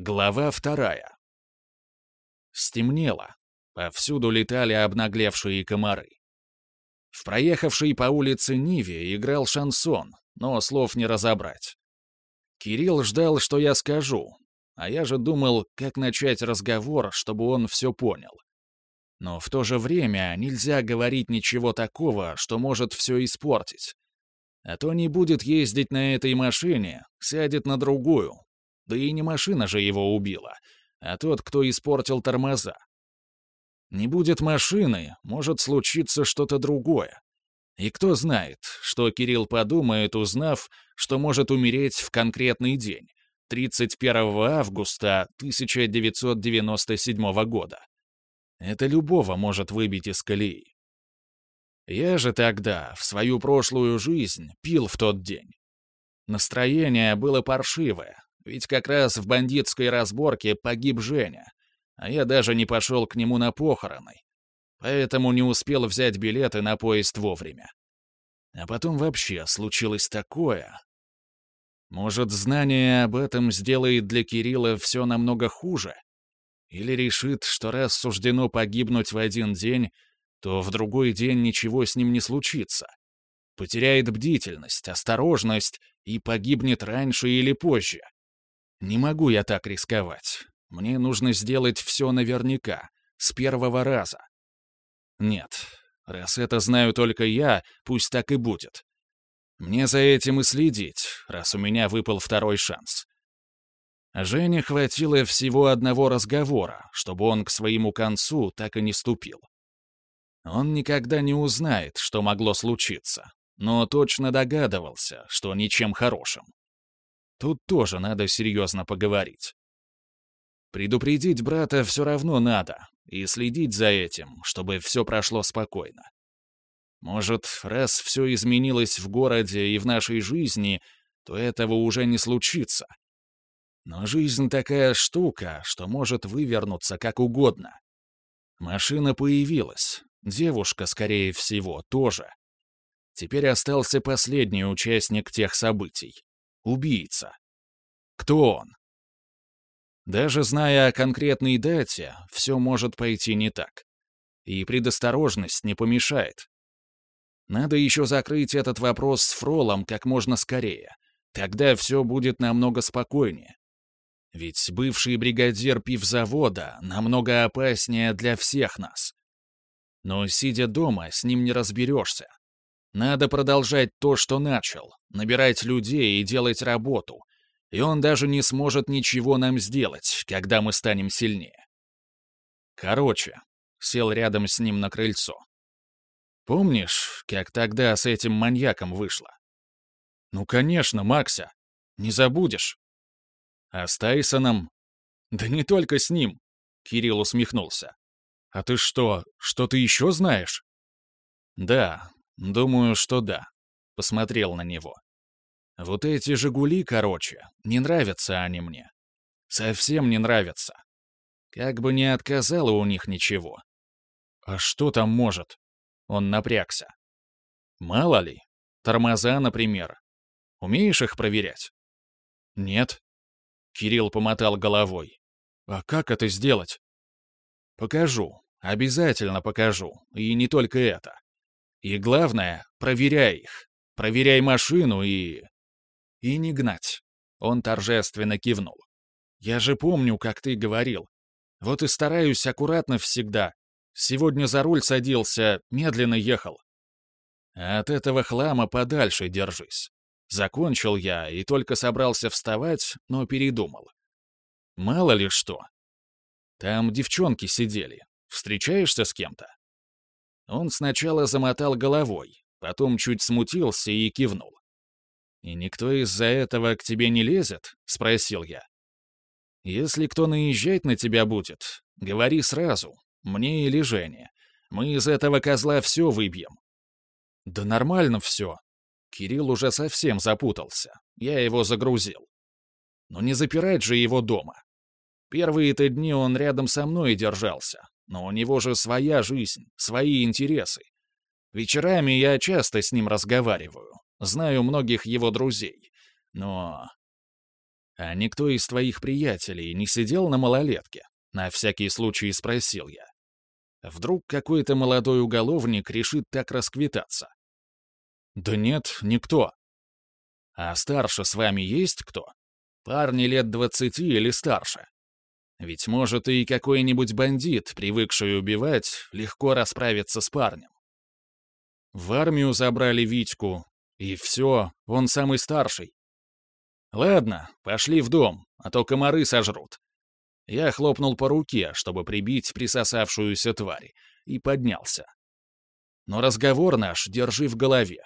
Глава вторая. Стемнело. Повсюду летали обнаглевшие комары. В проехавшей по улице Ниве играл шансон, но слов не разобрать. Кирилл ждал, что я скажу, а я же думал, как начать разговор, чтобы он все понял. Но в то же время нельзя говорить ничего такого, что может все испортить. А то не будет ездить на этой машине, сядет на другую. Да и не машина же его убила, а тот, кто испортил тормоза. Не будет машины, может случиться что-то другое. И кто знает, что Кирилл подумает, узнав, что может умереть в конкретный день, 31 августа 1997 года. Это любого может выбить из колеи. Я же тогда, в свою прошлую жизнь, пил в тот день. Настроение было паршивое, ведь как раз в бандитской разборке погиб Женя, а я даже не пошел к нему на похороны, поэтому не успел взять билеты на поезд вовремя. А потом вообще случилось такое. Может, знание об этом сделает для Кирилла все намного хуже? Или решит, что раз суждено погибнуть в один день, то в другой день ничего с ним не случится. Потеряет бдительность, осторожность и погибнет раньше или позже. Не могу я так рисковать. Мне нужно сделать все наверняка, с первого раза. Нет, раз это знаю только я, пусть так и будет. Мне за этим и следить, раз у меня выпал второй шанс. Жене хватило всего одного разговора, чтобы он к своему концу так и не ступил. Он никогда не узнает, что могло случиться, но точно догадывался, что ничем хорошим. Тут тоже надо серьезно поговорить. Предупредить брата все равно надо, и следить за этим, чтобы все прошло спокойно. Может, раз все изменилось в городе и в нашей жизни, то этого уже не случится. Но жизнь такая штука, что может вывернуться как угодно. Машина появилась, девушка, скорее всего, тоже. Теперь остался последний участник тех событий — убийца. Кто он? Даже зная о конкретной дате, все может пойти не так. И предосторожность не помешает. Надо еще закрыть этот вопрос с Фролом как можно скорее. Тогда все будет намного спокойнее. Ведь бывший бригадир пивзавода намного опаснее для всех нас. Но, сидя дома, с ним не разберешься. Надо продолжать то, что начал, набирать людей и делать работу. И он даже не сможет ничего нам сделать, когда мы станем сильнее. Короче, сел рядом с ним на крыльцо. Помнишь, как тогда с этим маньяком вышло? Ну, конечно, Макса. Не забудешь. А с Тайсоном? Да не только с ним. Кирилл усмехнулся. А ты что, что-то еще знаешь? Да, думаю, что да. Посмотрел на него. Вот эти «Жигули», короче, не нравятся они мне. Совсем не нравятся. Как бы не отказало у них ничего. А что там может? Он напрягся. Мало ли. Тормоза, например. Умеешь их проверять? Нет. Кирилл помотал головой. А как это сделать? Покажу. Обязательно покажу. И не только это. И главное, проверяй их. Проверяй машину и... И не гнать. Он торжественно кивнул. Я же помню, как ты говорил. Вот и стараюсь аккуратно всегда, Сегодня за руль садился, медленно ехал. От этого хлама подальше держись. Закончил я и только собрался вставать, но передумал. Мало ли что. Там девчонки сидели. Встречаешься с кем-то? Он сначала замотал головой, потом чуть смутился и кивнул. «И никто из-за этого к тебе не лезет?» — спросил я. «Если кто наезжать на тебя будет, говори сразу, мне или Жене. Мы из этого козла все выбьем». «Да нормально все». Кирилл уже совсем запутался. Я его загрузил. Но не запирать же его дома. Первые-то дни он рядом со мной держался, но у него же своя жизнь, свои интересы. Вечерами я часто с ним разговариваю, знаю многих его друзей, но... «А никто из твоих приятелей не сидел на малолетке?» — на всякий случай спросил я. Вдруг какой-то молодой уголовник решит так расквитаться? «Да нет, никто». «А старше с вами есть кто? Парни лет двадцати или старше?» Ведь может и какой-нибудь бандит, привыкший убивать, легко расправиться с парнем. В армию забрали Витьку, и все, он самый старший. Ладно, пошли в дом, а то комары сожрут. Я хлопнул по руке, чтобы прибить присосавшуюся тварь, и поднялся. Но разговор наш держи в голове.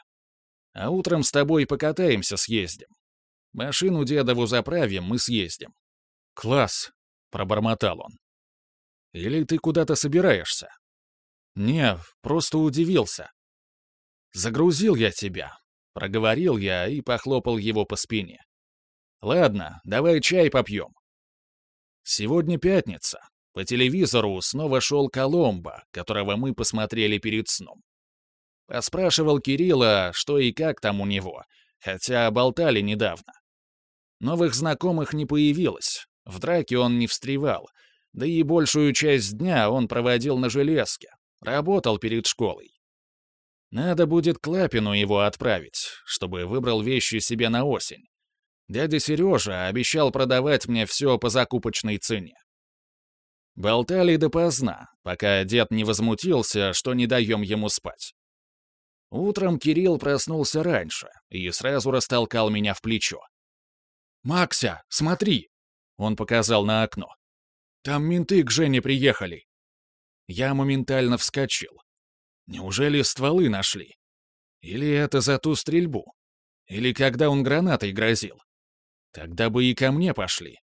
А утром с тобой покатаемся, съездим. Машину дедову заправим, мы съездим. Класс, пробормотал он. Или ты куда-то собираешься? Не, просто удивился. Загрузил я тебя, проговорил я и похлопал его по спине. Ладно, давай чай попьем. Сегодня пятница. По телевизору снова шел Коломбо, которого мы посмотрели перед сном. Поспрашивал Кирилла, что и как там у него, хотя болтали недавно. Новых знакомых не появилось, в драке он не встревал, да и большую часть дня он проводил на железке, работал перед школой. Надо будет Клапину его отправить, чтобы выбрал вещи себе на осень. Дядя Сережа обещал продавать мне все по закупочной цене. Болтали допоздна, пока дед не возмутился, что не даем ему спать. Утром Кирилл проснулся раньше и сразу растолкал меня в плечо. «Макся, смотри!» Он показал на окно. «Там менты к Жене приехали». Я моментально вскочил. Неужели стволы нашли? Или это за ту стрельбу? Или когда он гранатой грозил? Тогда бы и ко мне пошли.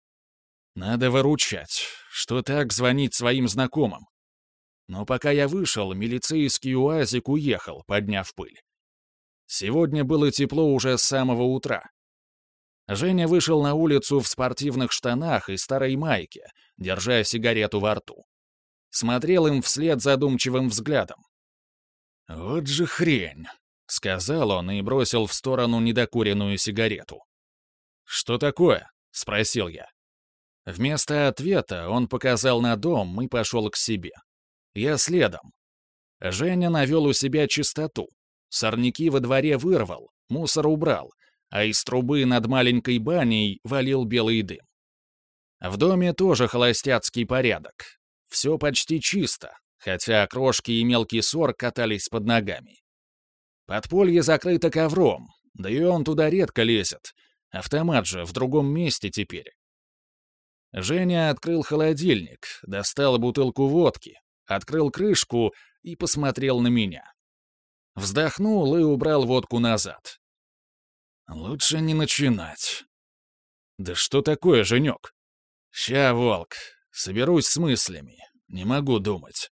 Надо выручать, что так звонить своим знакомым. Но пока я вышел, милицейский УАЗик уехал, подняв пыль. Сегодня было тепло уже с самого утра. Женя вышел на улицу в спортивных штанах и старой майке, держа сигарету во рту. Смотрел им вслед задумчивым взглядом. «Вот же хрень!» — сказал он и бросил в сторону недокуренную сигарету. «Что такое?» — спросил я. Вместо ответа он показал на дом и пошел к себе. Я следом. Женя навел у себя чистоту. Сорняки во дворе вырвал, мусор убрал, а из трубы над маленькой баней валил белый дым. В доме тоже холостяцкий порядок. Все почти чисто, хотя крошки и мелкий сор катались под ногами. Подполье закрыто ковром, да и он туда редко лезет. Автомат же в другом месте теперь. Женя открыл холодильник, достал бутылку водки, открыл крышку и посмотрел на меня. Вздохнул и убрал водку назад. Лучше не начинать. Да что такое, Женек? Ща, волк, соберусь с мыслями. Не могу думать.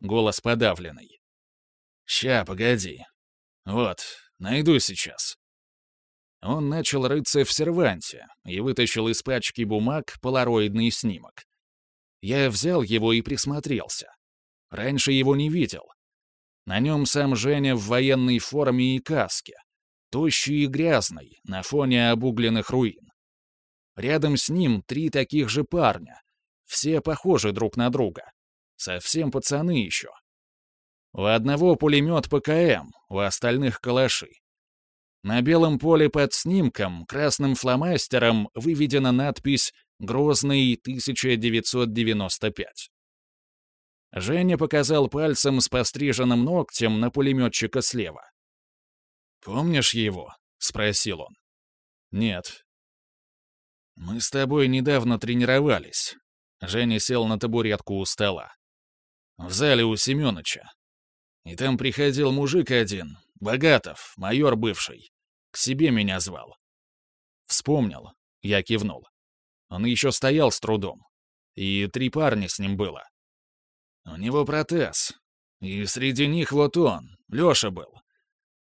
Голос подавленный. Ща, погоди. Вот, найду сейчас. Он начал рыться в серванте и вытащил из пачки бумаг полароидный снимок. Я взял его и присмотрелся. Раньше его не видел. На нем сам Женя в военной форме и каске, тощий и грязный, на фоне обугленных руин. Рядом с ним три таких же парня. Все похожи друг на друга. Совсем пацаны еще. У одного пулемет ПКМ, у остальных калаши. На белом поле под снимком красным фломастером выведена надпись «Грозный 1995». Женя показал пальцем с постриженным ногтем на пулеметчика слева. «Помнишь его?» — спросил он. «Нет». «Мы с тобой недавно тренировались». Женя сел на табуретку у стола. «В зале у Семёныча. И там приходил мужик один, Богатов, майор бывший. К себе меня звал. Вспомнил. Я кивнул. Он еще стоял с трудом. И три парня с ним было. У него протез. И среди них вот он, Лёша был.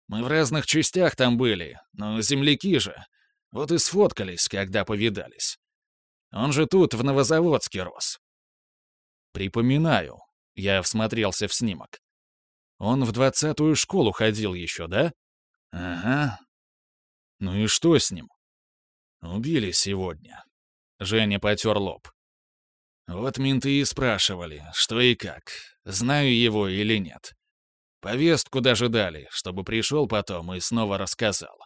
Мы в разных частях там были, но земляки же. Вот и сфоткались, когда повидались. Он же тут, в Новозаводске, рос. Припоминаю. Я всмотрелся в снимок. Он в двадцатую школу ходил еще, да? Ага. Ну и что с ним? Убили сегодня. Женя потер лоб. Вот менты и спрашивали, что и как, знаю его или нет. Повестку даже дали, чтобы пришел потом и снова рассказал.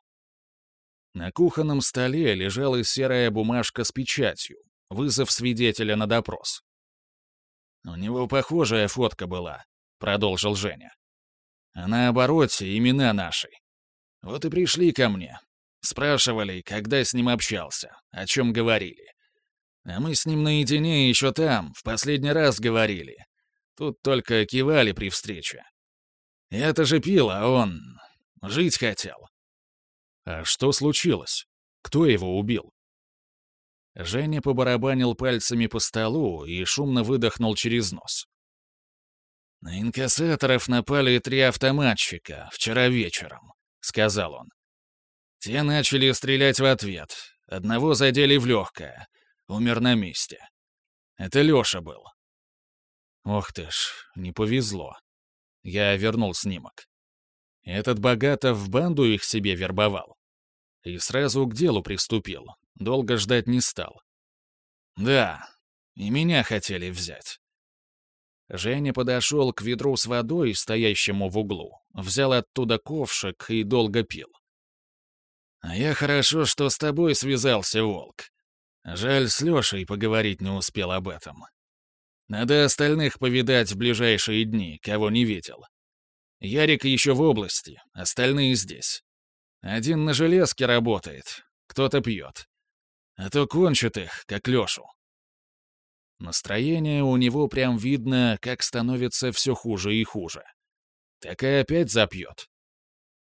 На кухонном столе лежала серая бумажка с печатью, вызов свидетеля на допрос. «У него похожая фотка была», — продолжил Женя. «А на обороте имена наши. Вот и пришли ко мне. Спрашивали, когда с ним общался, о чем говорили. А мы с ним наедине еще там, в последний раз говорили. Тут только кивали при встрече. Я-то же пил, а он... жить хотел. А что случилось? Кто его убил? Женя побарабанил пальцами по столу и шумно выдохнул через нос. «На инкассаторов напали три автоматчика вчера вечером», — сказал он. Те начали стрелять в ответ. Одного задели в легкое. Умер на месте. Это Леша был. Ох ты ж, не повезло. Я вернул снимок. Этот Богатов в банду их себе вербовал. И сразу к делу приступил. Долго ждать не стал. Да, и меня хотели взять. Женя подошел к ведру с водой, стоящему в углу, взял оттуда ковшик и долго пил. «А я хорошо, что с тобой связался, Волк. Жаль, с Лешей поговорить не успел об этом. Надо остальных повидать в ближайшие дни, кого не видел. Ярик еще в области, остальные здесь. Один на железке работает, кто-то пьет. А то кончат их, как Лешу. Настроение у него прям видно, как становится все хуже и хуже. Так и опять запьет.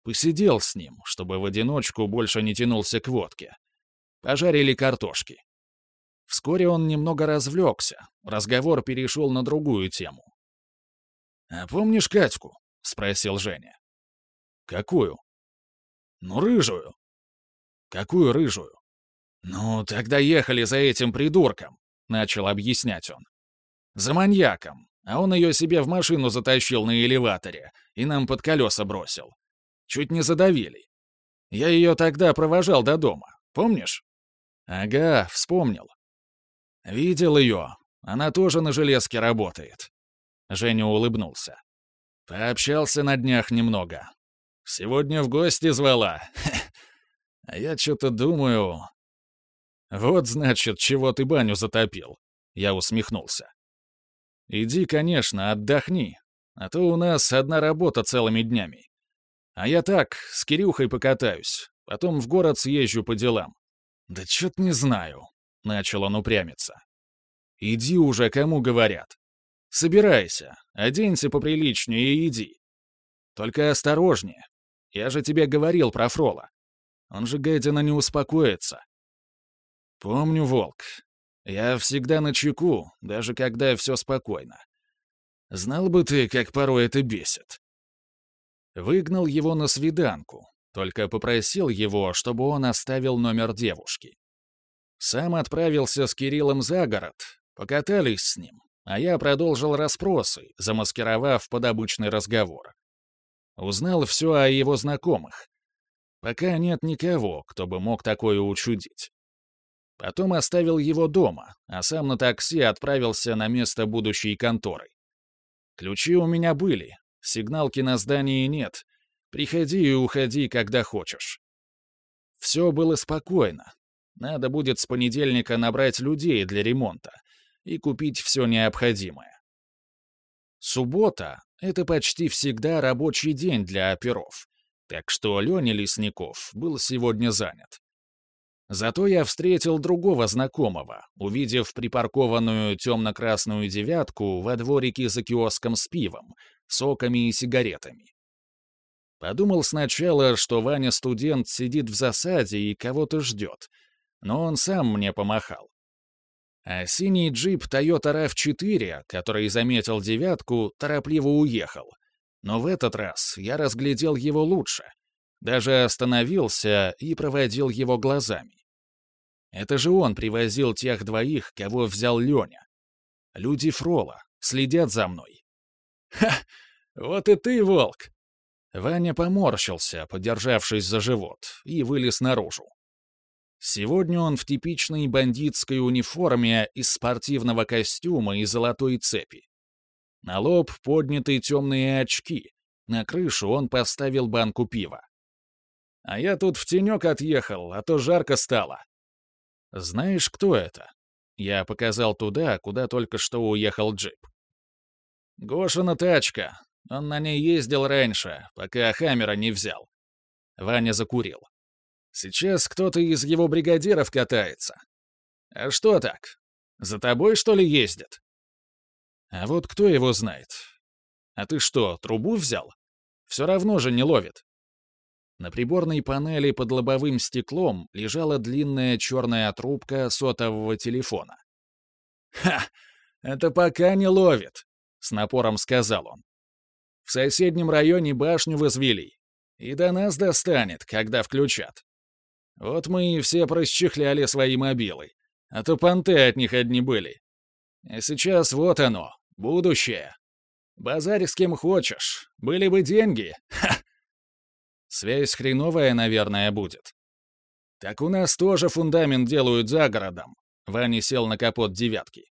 Посидел с ним, чтобы в одиночку больше не тянулся к водке. Пожарили картошки. Вскоре он немного развлекся, разговор перешел на другую тему. «А помнишь Катьку?» — спросил Женя. «Какую?» «Ну, рыжую». «Какую рыжую?» «Ну, тогда ехали за этим придурком», — начал объяснять он. «За маньяком, а он ее себе в машину затащил на элеваторе и нам под колеса бросил. Чуть не задавили. Я ее тогда провожал до дома, помнишь?» «Ага, вспомнил. Видел ее. Она тоже на железке работает». Женя улыбнулся. Пообщался на днях немного. Сегодня в гости звала. А я что-то думаю... Вот, значит, чего ты баню затопил. Я усмехнулся. Иди, конечно, отдохни. А то у нас одна работа целыми днями. А я так, с Кирюхой покатаюсь. Потом в город съезжу по делам. Да чё-то не знаю. Начал он упрямиться. Иди уже, кому говорят. Собирайся, оденься поприличнее и иди. Только осторожнее, я же тебе говорил про Фрола. Он же, гадина, не успокоится. Помню, Волк. Я всегда на чеку, даже когда все спокойно. Знал бы ты, как порой это бесит. Выгнал его на свиданку, только попросил его, чтобы он оставил номер девушки. Сам отправился с Кириллом за город, покатались с ним, а я продолжил расспросы, замаскировав под обычный разговор. Узнал все о его знакомых. Пока нет никого, кто бы мог такое учудить. Потом оставил его дома, а сам на такси отправился на место будущей конторы. Ключи у меня были, сигналки на здании нет. Приходи и уходи, когда хочешь. Все было спокойно. Надо будет с понедельника набрать людей для ремонта и купить все необходимое. Суббота это почти всегда рабочий день для оперов, так что Леня Лесников был сегодня занят. Зато я встретил другого знакомого, увидев припаркованную темно-красную девятку во дворике за киоском с пивом, соками и сигаретами. Подумал сначала, что Ваня студент сидит в засаде и кого-то ждет, но он сам мне помахал. А синий джип Toyota RAV4, который заметил девятку, торопливо уехал. Но в этот раз я разглядел его лучше. Даже остановился и проводил его глазами. Это же он привозил тех двоих, кого взял Леня. Люди Фрола следят за мной. «Ха! Вот и ты, волк!» Ваня поморщился, подержавшись за живот, и вылез наружу. Сегодня он в типичной бандитской униформе из спортивного костюма и золотой цепи. На лоб подняты темные очки, на крышу он поставил банку пива. А я тут в тенек отъехал, а то жарко стало. Знаешь, кто это? Я показал туда, куда только что уехал джип. Гошина тачка. Он на ней ездил раньше, пока Хаммера не взял. Ваня закурил. Сейчас кто-то из его бригадиров катается. А что так? За тобой, что ли, ездит? А вот кто его знает? А ты что, трубу взял? Все равно же не ловит. На приборной панели под лобовым стеклом лежала длинная черная трубка сотового телефона. «Ха! Это пока не ловит», — с напором сказал он. «В соседнем районе башню возвели, и до нас достанет, когда включат. Вот мы и все просчехляли свои мобилы, а то понты от них одни были. А сейчас вот оно, будущее. Базарь с кем хочешь, были бы деньги, ха!» Связь хреновая, наверное, будет. Так у нас тоже фундамент делают за городом. Ваня сел на капот девятки.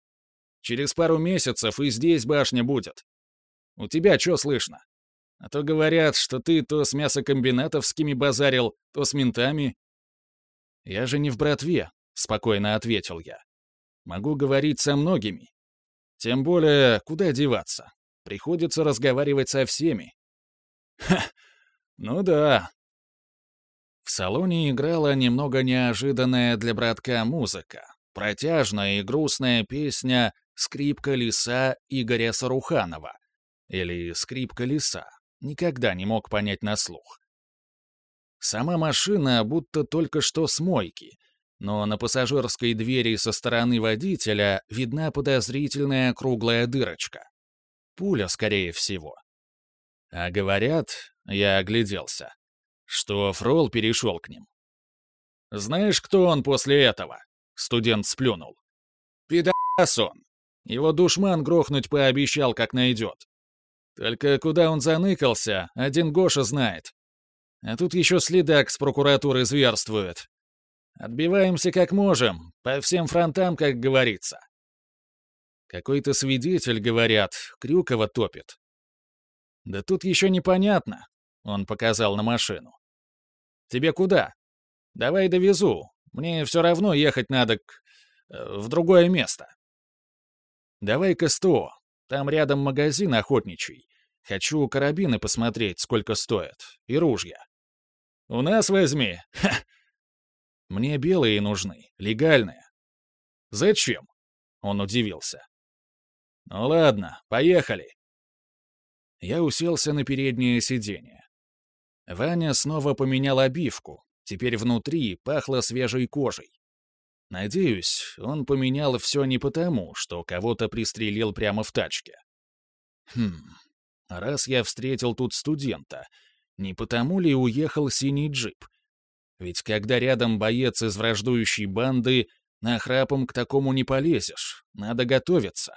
Через пару месяцев и здесь башня будет. У тебя что слышно? А то говорят, что ты то с мясокомбинатовскими базарил, то с ментами. Я же не в братве, спокойно ответил я. Могу говорить со многими. Тем более, куда деваться? Приходится разговаривать со всеми. Ха, ну да. В салоне играла немного неожиданная для братка музыка. Протяжная и грустная песня «Скрипка леса» Игоря Саруханова. Или «Скрипка леса». Никогда не мог понять на слух. Сама машина будто только что с мойки, но на пассажирской двери со стороны водителя видна подозрительная круглая дырочка. Пуля, скорее всего. А говорят, я огляделся, что Фрол перешел к ним. «Знаешь, кто он после этого?» Студент сплюнул. «Пидас он! Его душман грохнуть пообещал, как найдет. Только куда он заныкался, один Гоша знает. А тут еще следак с прокуратуры зверствует. Отбиваемся как можем, по всем фронтам, как говорится. Какой-то свидетель, говорят, Крюкова топит. Да тут еще непонятно, он показал на машину. Тебе куда? Давай довезу. Мне все равно ехать надо к... Э, в другое место. Давай к СТО. Там рядом магазин охотничий. Хочу карабины посмотреть, сколько стоят. И ружья. У нас возьми. Ха. Мне белые нужны, легальные. Зачем? Он удивился. Ну ладно, поехали. Я уселся на переднее сиденье. Ваня снова поменял обивку, теперь внутри пахло свежей кожей. Надеюсь, он поменял все не потому, что кого-то пристрелил прямо в тачке. Хм, раз я встретил тут студента, не потому ли уехал синий джип? Ведь когда рядом боец из враждующей банды, нахрапом к такому не полезешь, надо готовиться.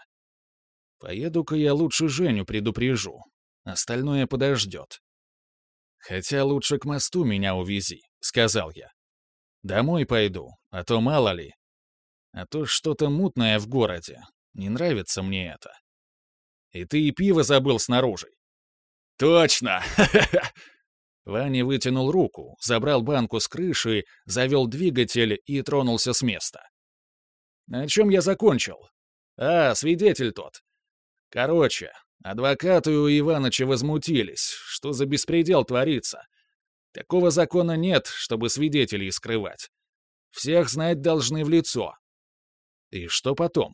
Поеду-ка я лучше Женю предупрежу, остальное подождет. «Хотя лучше к мосту меня увези», — сказал я. «Домой пойду, а то мало ли. А то что-то мутное в городе. Не нравится мне это. И ты и пиво забыл снаружи». «Точно!» Ваня вытянул руку, забрал банку с крыши, завел двигатель и тронулся с места. «На чем я закончил? А, свидетель тот. Короче, Адвокаты у Иваныча возмутились. Что за беспредел творится? Такого закона нет, чтобы свидетелей скрывать. Всех знать должны в лицо. И что потом?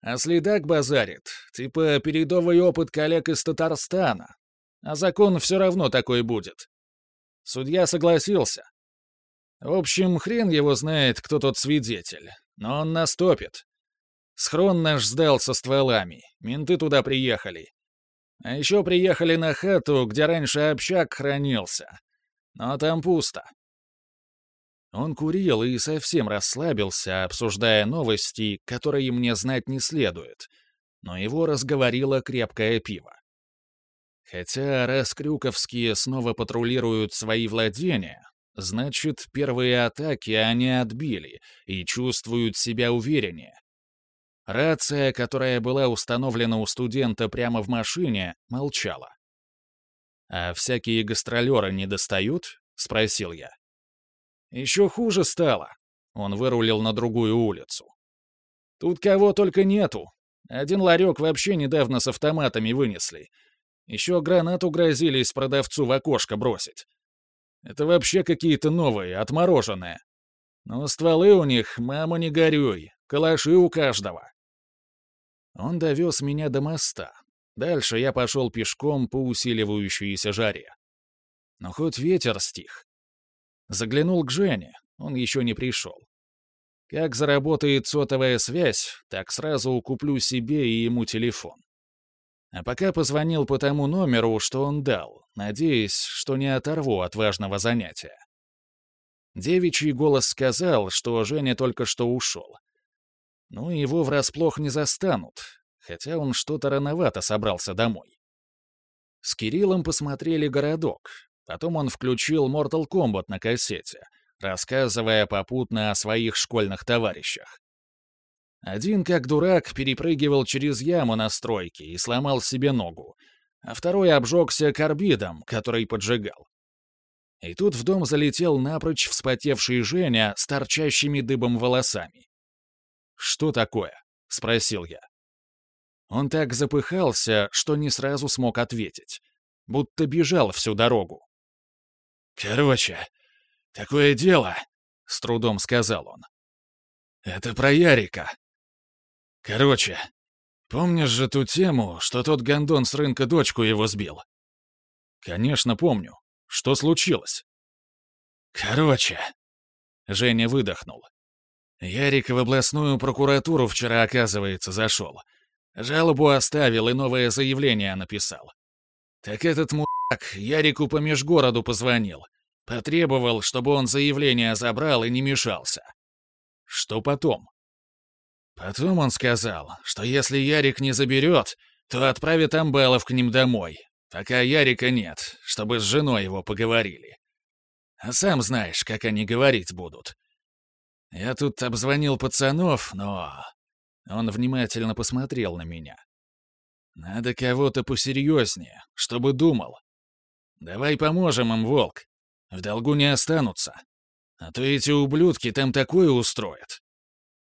А следак базарит, типа передовый опыт коллег из Татарстана. А закон все равно такой будет. Судья согласился. В общем, хрен его знает, кто тот свидетель, но он настопит. Схрон наш сдал со стволами, менты туда приехали. А еще приехали на хату, где раньше общак хранился. Но там пусто. Он курил и совсем расслабился, обсуждая новости, которые мне знать не следует. Но его разговорило крепкое пиво. Хотя раз крюковские снова патрулируют свои владения, Значит, первые атаки они отбили и чувствуют себя увереннее. Рация, которая была установлена у студента прямо в машине, молчала. «А всякие гастролеры не достают?» — спросил я. «Еще хуже стало». Он вырулил на другую улицу. «Тут кого только нету. Один ларек вообще недавно с автоматами вынесли. Еще гранату грозились продавцу в окошко бросить. Это вообще какие-то новые, отмороженные. Но стволы у них, мама, не горюй, калаши у каждого. Он довез меня до моста. Дальше я пошел пешком по усиливающейся жаре. Но хоть ветер стих. Заглянул к Жене, он еще не пришел. Как заработает сотовая связь, так сразу куплю себе и ему телефон. А пока позвонил по тому номеру, что он дал, надеясь, что не оторву от важного занятия. Девичий голос сказал, что Женя только что ушел. Ну, его врасплох не застанут, хотя он что-то рановато собрался домой. С Кириллом посмотрели «Городок», потом он включил Mortal Kombat на кассете, рассказывая попутно о своих школьных товарищах. Один, как дурак, перепрыгивал через яму на стройке и сломал себе ногу, а второй обжегся карбидом, который поджигал. И тут в дом залетел напрочь вспотевший Женя с торчащими дыбом волосами. «Что такое?» — спросил я. Он так запыхался, что не сразу смог ответить, будто бежал всю дорогу. «Короче, такое дело», — с трудом сказал он. «Это про Ярика. Короче, помнишь же ту тему, что тот гондон с рынка дочку его сбил?» «Конечно, помню. Что случилось?» «Короче...» Женя выдохнул. Ярик в областную прокуратуру вчера, оказывается, зашел. Жалобу оставил и новое заявление написал. Так этот мудак Ярику по межгороду позвонил. Потребовал, чтобы он заявление забрал и не мешался. Что потом? Потом он сказал, что если Ярик не заберет, то отправит Амбалов к ним домой, пока Ярика нет, чтобы с женой его поговорили. А сам знаешь, как они говорить будут. Я тут обзвонил пацанов, но... Он внимательно посмотрел на меня. Надо кого-то посерьезнее, чтобы думал. Давай поможем им, Волк. В долгу не останутся. А то эти ублюдки там такое устроят.